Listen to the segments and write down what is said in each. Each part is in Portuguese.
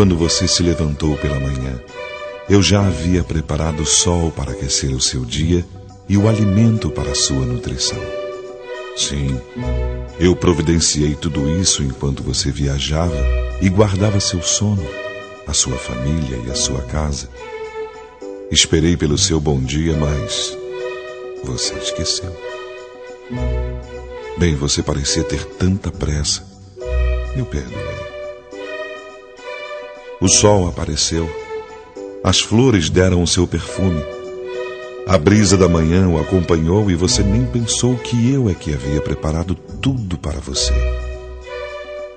quando você se levantou pela manhã, eu já havia preparado o sol para aquecer o seu dia e o alimento para a sua nutrição. Sim, eu providenciei tudo isso enquanto você viajava e guardava seu sono, a sua família e a sua casa. Esperei pelo seu bom dia, mas você esqueceu. Bem, você parecia ter tanta pressa. Eu perdoei. O sol apareceu. As flores deram o seu perfume. A brisa da manhã o acompanhou e você nem pensou que eu é que havia preparado tudo para você.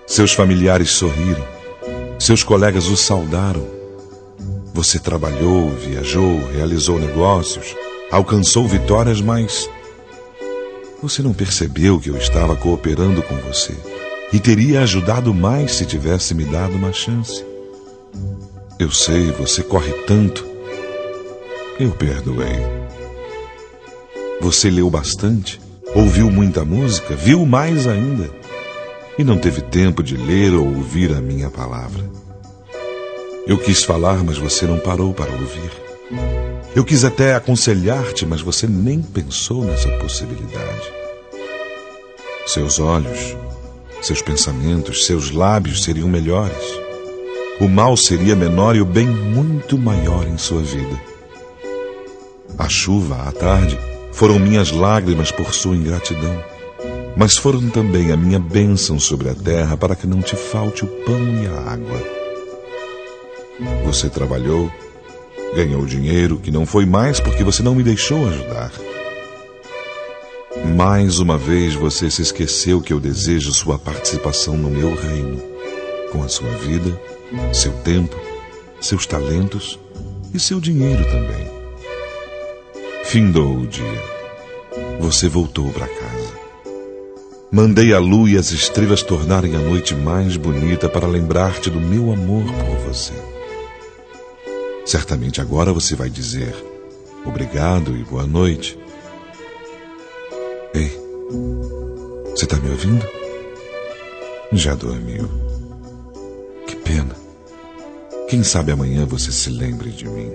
Seus familiares sorriram. Seus colegas o saudaram. Você trabalhou, viajou, realizou negócios, alcançou vitórias, mas você não percebeu que eu estava cooperando com você e teria ajudado mais se tivesse me dado uma chance. Eu sei, você corre tanto. Eu perdoei. Você leu bastante, ouviu muita música, viu mais ainda, e não teve tempo de ler ou ouvir a minha palavra. Eu quis falar, mas você não parou para ouvir. Eu quis até aconselhar-te, mas você nem pensou nessa possibilidade. Seus olhos, seus pensamentos, seus lábios seriam melhores. O mal seria menor e o bem muito maior em sua vida. A chuva à tarde foram minhas lágrimas por sua ingratidão, mas foram também a minha bênção sobre a terra para que não te falte o pão e a água. Você trabalhou, ganhou dinheiro que não foi mais porque você não me deixou ajudar. Mais uma vez você se esqueceu que eu desejo sua participação no meu reino, com a sua vida, seu tempo, seus talentos e seu dinheiro também. Findou o dia. Você voltou para casa. Mandei a lua e as estrelas tornarem a noite mais bonita para lembrar-te do meu amor por você. Certamente agora você vai dizer obrigado e boa noite. Ei, você está me ouvindo? Já dormiu. Quem sabe amanhã você se lembre de mim.